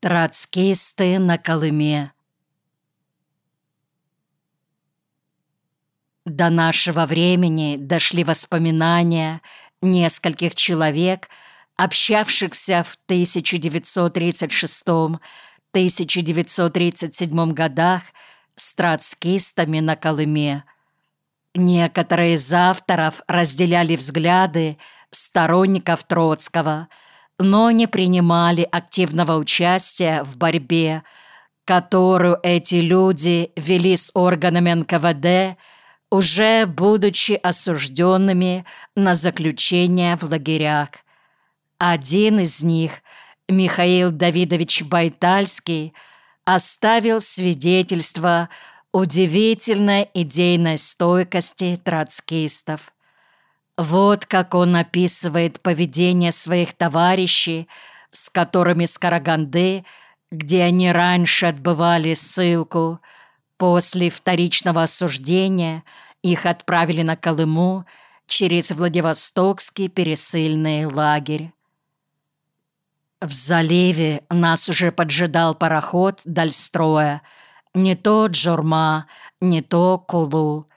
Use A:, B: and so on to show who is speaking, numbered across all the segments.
A: Троцкисты на Колыме До нашего времени дошли воспоминания нескольких человек, общавшихся в 1936-1937 годах с троцкистами на Колыме. Некоторые из авторов разделяли взгляды сторонников Троцкого – но не принимали активного участия в борьбе, которую эти люди вели с органами НКВД, уже будучи осужденными на заключение в лагерях. Один из них, Михаил Давидович Байтальский, оставил свидетельство удивительной идейной стойкости троцкистов. Вот как он описывает поведение своих товарищей, с которыми с Караганды, где они раньше отбывали ссылку, после вторичного осуждения их отправили на Колыму через Владивостокский пересыльный лагерь. В заливе нас уже поджидал пароход Дальстроя, не то Джурма, не то Кулу.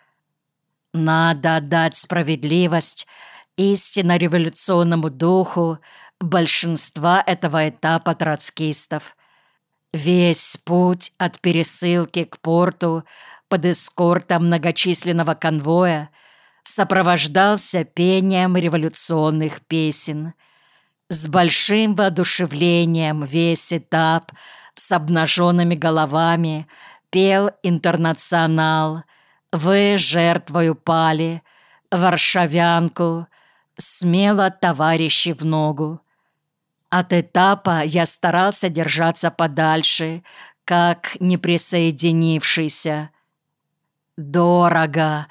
A: Надо отдать справедливость истинно революционному духу большинства этого этапа троцкистов. Весь путь от пересылки к порту под эскортом многочисленного конвоя сопровождался пением революционных песен. С большим воодушевлением весь этап с обнаженными головами пел «Интернационал», вы жертвою пали, варшавянку, смело товарищи в ногу. От этапа я старался держаться подальше, как не присоединившийся. Дорого,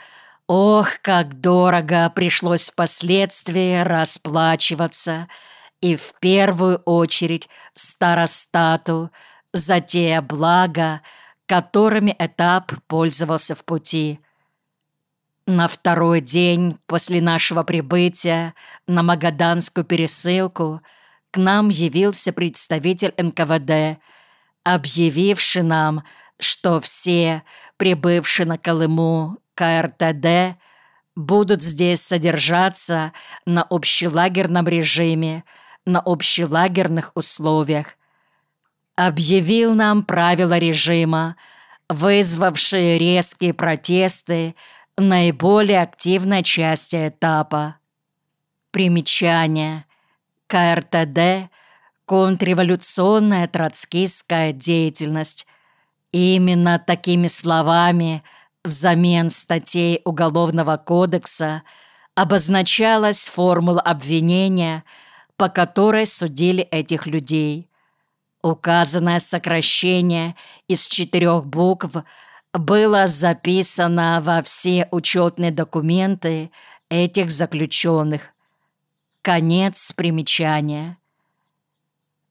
A: ох, как дорого пришлось впоследствии расплачиваться, и в первую очередь старостату за те блага, которыми этап пользовался в пути. На второй день после нашего прибытия на Магаданскую пересылку к нам явился представитель НКВД, объявивший нам, что все, прибывшие на Колыму КРТД, будут здесь содержаться на общелагерном режиме, на общелагерных условиях, объявил нам правила режима, вызвавшие резкие протесты наиболее активной части этапа. Примечание. КРТД – контрреволюционная троцкистская деятельность. Именно такими словами взамен статей Уголовного кодекса обозначалась формула обвинения, по которой судили этих людей. Указанное сокращение из четырех букв было записано во все учетные документы этих заключенных. Конец примечания.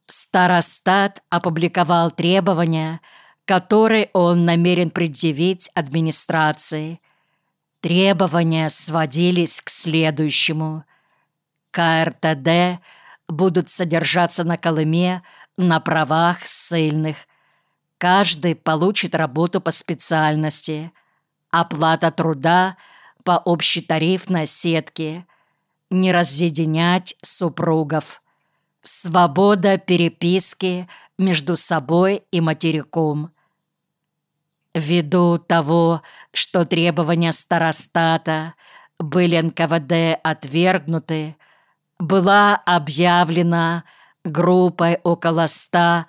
A: Старостат опубликовал требования, которые он намерен предъявить администрации. Требования сводились к следующему. КРТД будут содержаться на Колыме – на правах ссыльных. Каждый получит работу по специальности. Оплата труда по общетарифной сетке. Не разъединять супругов. Свобода переписки между собой и материком. Ввиду того, что требования старостата были НКВД отвергнуты, была объявлена группой около ста,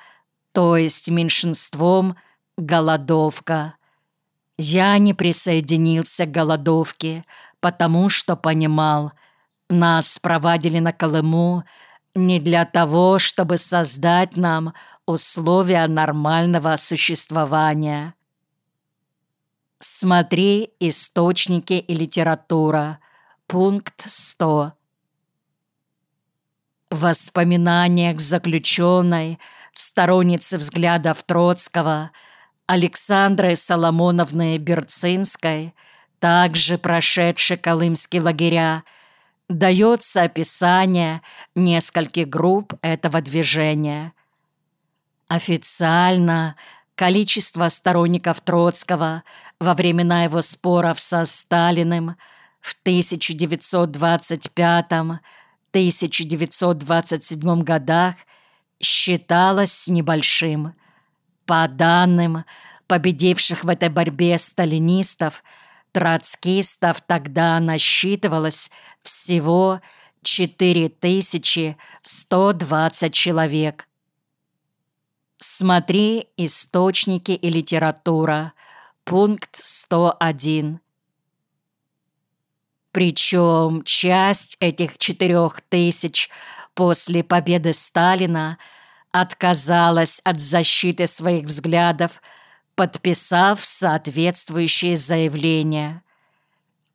A: то есть меньшинством, голодовка. Я не присоединился к голодовке, потому что понимал, нас проводили на Колыму не для того, чтобы создать нам условия нормального существования. Смотри источники и литература. Пункт 100. В воспоминаниях заключенной, сторонницы взглядов Троцкого, Александры Соломоновны Берцинской, также прошедшей колымские лагеря, дается описание нескольких групп этого движения. Официально количество сторонников Троцкого во времена его споров со Сталиным в 1925-1927 годах считалось небольшим. По данным победивших в этой борьбе сталинистов, троцкистов тогда насчитывалось всего 4120 человек. Смотри «Источники и литература», пункт 101. Причем часть этих четырех тысяч после победы Сталина отказалась от защиты своих взглядов, подписав соответствующие заявления.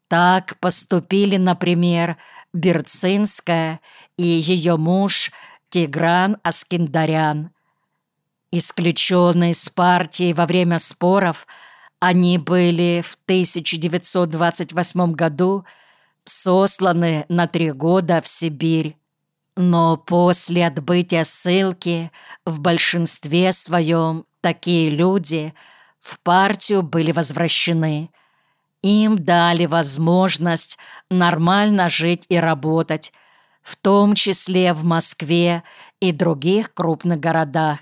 A: Так поступили, например, Берцинская и ее муж Тигран Аскиндарян. Исключенные из партии во время споров, они были в 1928 году сосланы на три года в Сибирь. Но после отбытия ссылки в большинстве своем такие люди в партию были возвращены. Им дали возможность нормально жить и работать, в том числе в Москве и других крупных городах.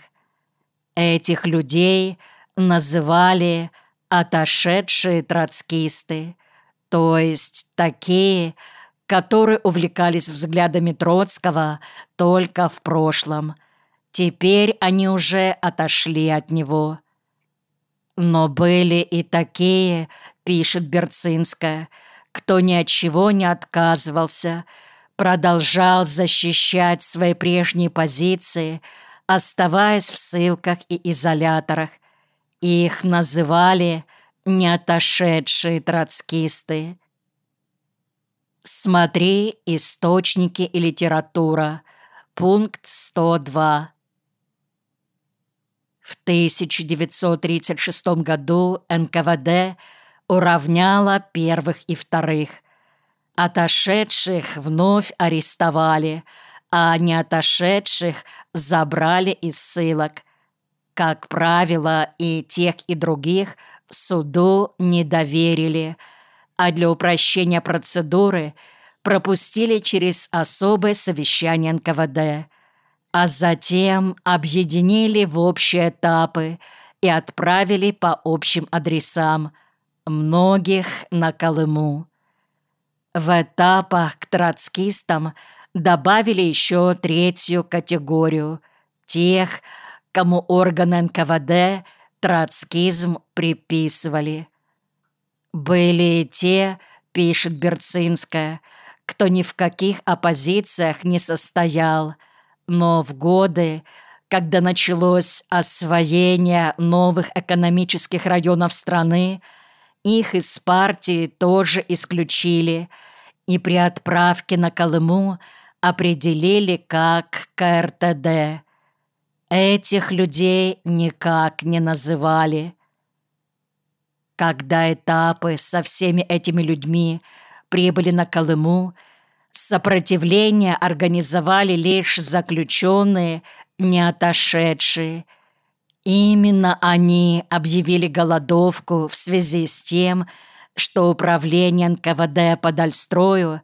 A: Этих людей называли «отошедшие троцкисты», то есть такие, которые увлекались взглядами Троцкого только в прошлом. Теперь они уже отошли от него. Но были и такие, пишет Берцинская, кто ни от чего не отказывался, продолжал защищать свои прежние позиции, оставаясь в ссылках и изоляторах. Их называли «не отошедшие троцкисты». Смотри «Источники и литература», пункт 102. В 1936 году НКВД уравняла первых и вторых. Отошедших вновь арестовали, а не отошедших забрали из ссылок. Как правило, и тех, и других суду не доверили – а для упрощения процедуры пропустили через особое совещание НКВД, а затем объединили в общие этапы и отправили по общим адресам, многих на Колыму. В этапах к троцкистам добавили еще третью категорию – тех, кому органы НКВД троцкизм приписывали – были те, пишет Берцинская, кто ни в каких оппозициях не состоял, но в годы, когда началось освоение новых экономических районов страны, их из партии тоже исключили и при отправке на Колыму определили как КРТД. Этих людей никак не называли – когда этапы со всеми этими людьми прибыли на Колыму, сопротивление организовали лишь заключенные, не отошедшие. Именно они объявили голодовку в связи с тем, что управление НКВД по Дальстрою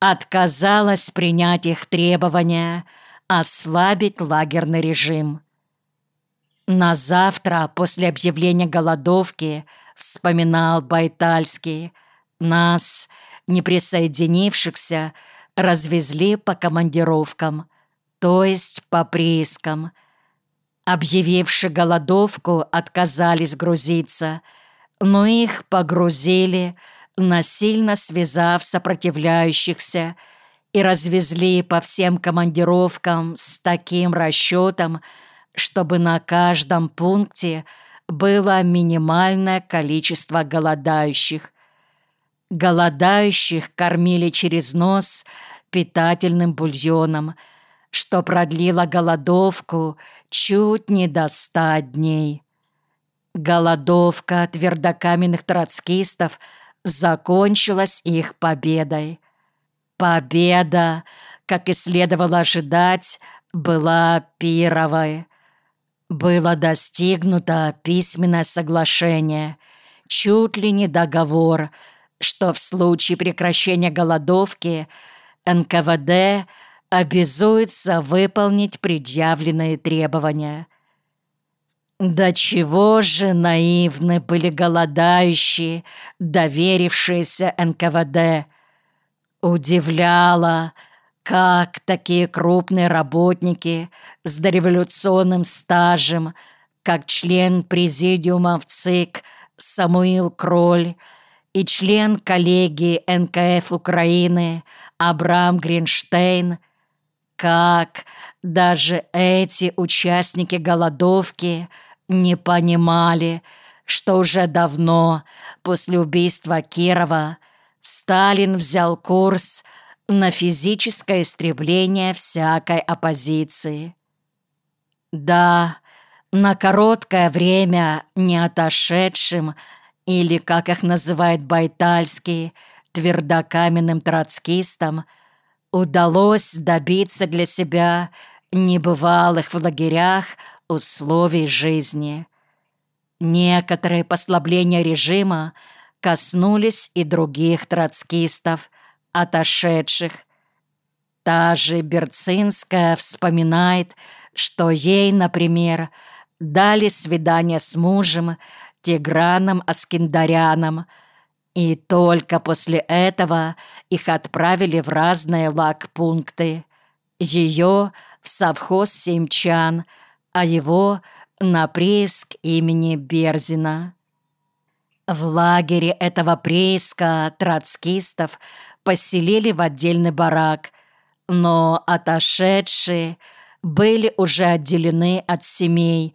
A: отказалось принять их требования ослабить лагерный режим. На завтра после объявления голодовки – вспоминал Байтальский. Нас, не присоединившихся, развезли по командировкам, то есть по приискам. Объявивши голодовку, отказались грузиться, но их погрузили, насильно связав сопротивляющихся, и развезли по всем командировкам с таким расчетом, чтобы на каждом пункте – было минимальное количество голодающих. Голодающих кормили через нос питательным бульоном, что продлило голодовку чуть не до ста дней. Голодовка твердокаменных троцкистов закончилась их победой. Победа, как и следовало ожидать, была пировой. было достигнуто письменное соглашение, чуть ли не договор, что в случае прекращения голодовки НКВД обязуется выполнить предъявленные требования. До чего же наивны были голодающие, доверившиеся НКВД. Удивляло, как такие крупные работники с дореволюционным стажем, как член президиума в ЦИК Самуил Кроль и член коллегии НКФ Украины Абрам Гринштейн, как даже эти участники голодовки не понимали, что уже давно после убийства Кирова Сталин взял курс – на физическое истребление всякой оппозиции. Да, на короткое время не отошедшим, или, как их называет Байтальский, твердокаменным троцкистам, удалось добиться для себя небывалых в лагерях условий жизни. Некоторые послабления режима коснулись и других троцкистов – отошедших. Та же Берцинская вспоминает, что ей, например, дали свидание с мужем Тиграном Аскиндаряном, и только после этого их отправили в разные лагпункты. Ее в совхоз Семчан, а его на прииск имени Берзина. В лагере этого прииска троцкистов поселили в отдельный барак, но отошедшие были уже отделены от семей,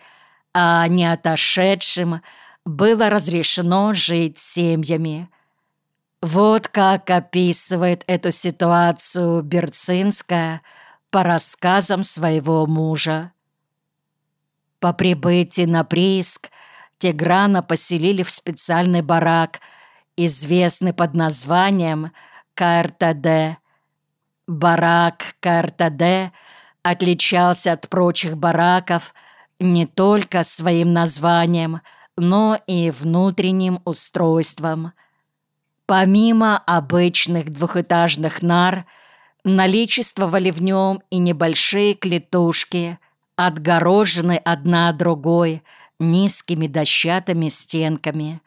A: а не отошедшим было разрешено жить семьями. Вот как описывает эту ситуацию Берцинская по рассказам своего мужа. По прибытии на прииск Тиграна поселили в специальный барак, известный под названием – КРТД. Барак КРТД отличался от прочих бараков не только своим названием, но и внутренним устройством. Помимо обычных двухэтажных нар, наличествовали в нем и небольшие клетушки, отгороженные одна другой низкими дощатыми стенками.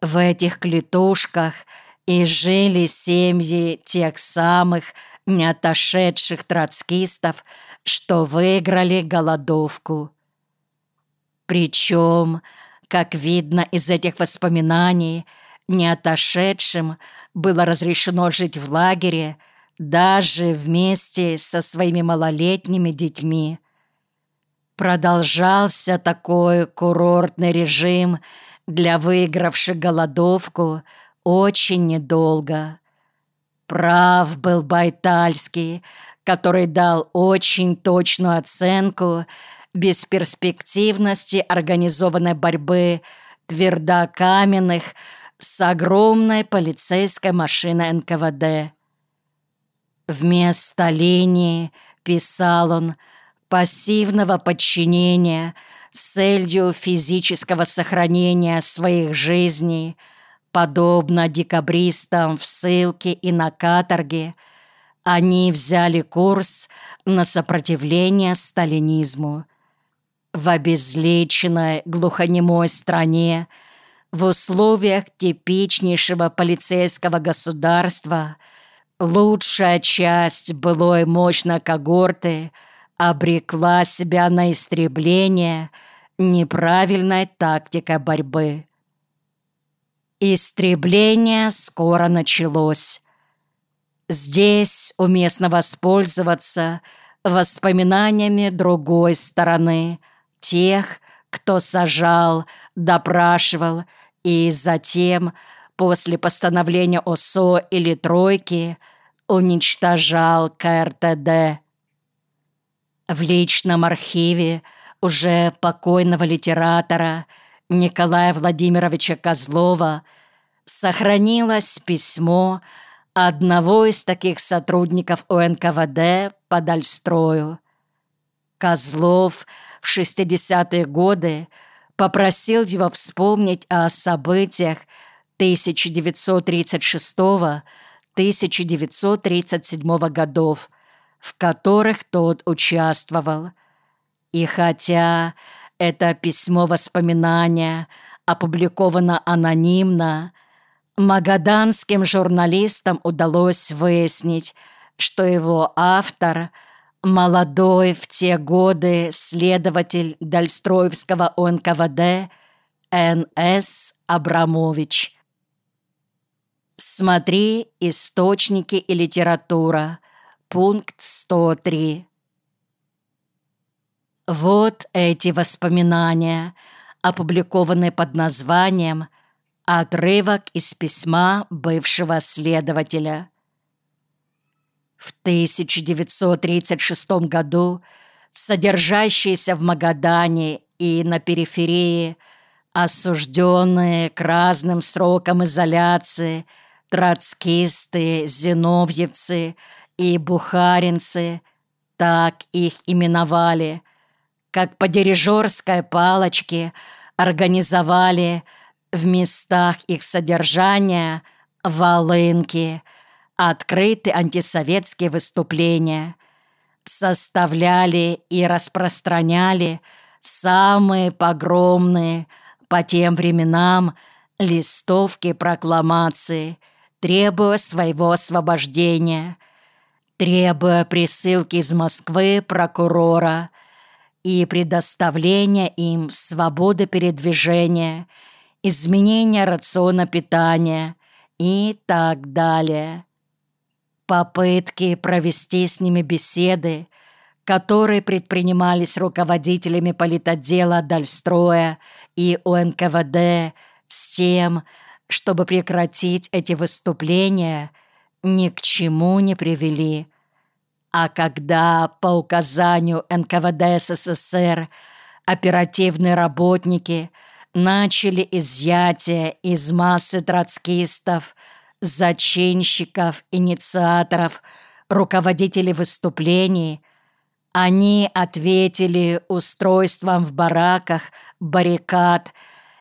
A: В этих клетушках – и жили семьи тех самых не отошедших троцкистов, что выиграли голодовку. Причем, как видно из этих воспоминаний, не отошедшим было разрешено жить в лагере даже вместе со своими малолетними детьми. Продолжался такой курортный режим для выигравших голодовку – очень недолго. Прав был Байтальский, который дал очень точную оценку бесперспективности организованной борьбы твердокаменных с огромной полицейской машиной НКВД. Вместо линии, писал он, пассивного подчинения с целью физического сохранения своих жизней – Подобно декабристам в ссылке и на каторге, они взяли курс на сопротивление сталинизму. В обезличенной глухонемой стране, в условиях типичнейшего полицейского государства, лучшая часть былой мощной когорты обрекла себя на истребление неправильной тактикой борьбы. Истребление скоро началось. Здесь уместно воспользоваться воспоминаниями другой стороны, тех, кто сажал, допрашивал и затем, после постановления ОСО или Тройки, уничтожал КРТД. В личном архиве уже покойного литератора – Николая Владимировича Козлова сохранилось письмо одного из таких сотрудников УНКВД по Дальстрою. Козлов в 60-е годы попросил его вспомнить о событиях 1936-1937 годов, в которых тот участвовал. И хотя это письмо воспоминания опубликовано анонимно, магаданским журналистам удалось выяснить, что его автор – молодой в те годы следователь Дальстроевского ОНКВД Н.С. Абрамович. Смотри «Источники и литература», пункт 103. Вот эти воспоминания, опубликованные под названием «Отрывок из письма бывшего следователя». В 1936 году содержащиеся в Магадане и на периферии осужденные к разным срокам изоляции троцкисты, зиновьевцы и бухаринцы, так их именовали, как по дирижерской палочке организовали в местах их содержания волынки – открыты антисоветские выступления, составляли и распространяли самые погромные по тем временам листовки прокламации, требуя своего освобождения, требуя присылки из Москвы прокурора и предоставления им свободы передвижения, изменения рациона питания и так далее. Попытки провести с ними беседы, которые предпринимались руководителями политотдела Дальстроя и УНКВД с тем, чтобы прекратить эти выступления, ни к чему не привели. А когда по указанию НКВД СССР оперативные работники начали изъятие из массы троцкистов – зачинщиков, инициаторов, руководителей выступлений. Они ответили устройством в бараках баррикад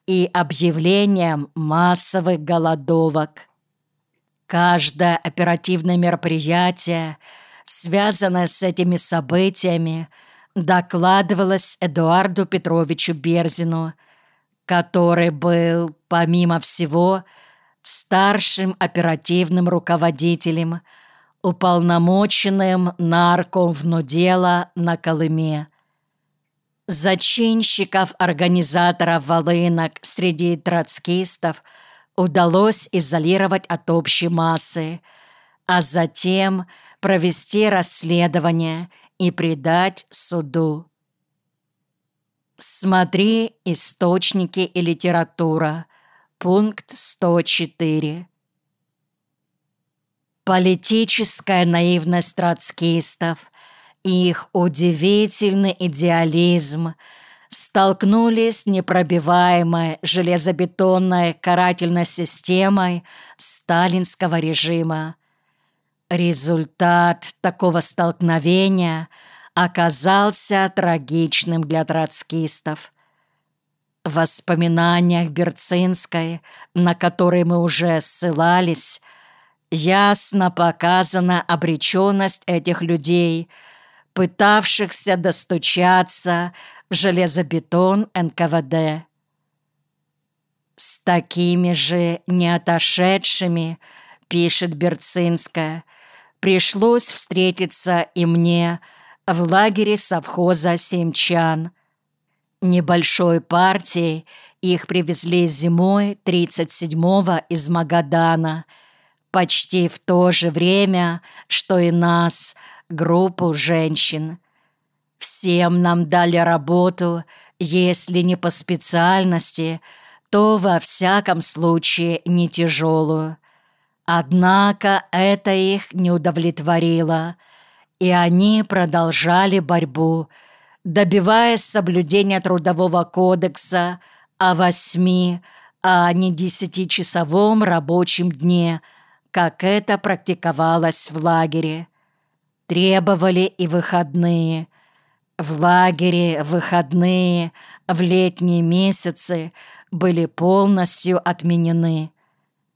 A: и объявлением массовых голодовок. Каждое оперативное мероприятие, связанное с этими событиями, докладывалось Эдуарду Петровичу Берзину, который был, помимо всего, старшим оперативным руководителем, уполномоченным наркомвнудела на Колыме. Зачинщиков организаторов волынок среди троцкистов удалось изолировать от общей массы, а затем провести расследование и предать суду. Смотри источники и литература. Пункт 104. Политическая наивность троцкистов и их удивительный идеализм столкнулись с непробиваемой железобетонной карательной системой сталинского режима. Результат такого столкновения оказался трагичным для троцкистов – в воспоминаниях Берцинской, на которые мы уже ссылались, ясно показана обреченность этих людей, пытавшихся достучаться железобетон НКВД. С такими же не отошедшими, пишет Берцинская, пришлось встретиться и мне в лагере совхоза «Семчан», Небольшой партией их привезли зимой 37-го из Магадана, почти в то же время, что и нас, группу женщин. Всем нам дали работу, если не по специальности, то во всяком случае не тяжелую. Однако это их не удовлетворило, и они продолжали борьбу – добиваясь соблюдения Трудового кодекса о восьми, а не десятичасовом рабочем дне, как это практиковалось в лагере. Требовали и выходные. В лагере выходные в летние месяцы были полностью отменены.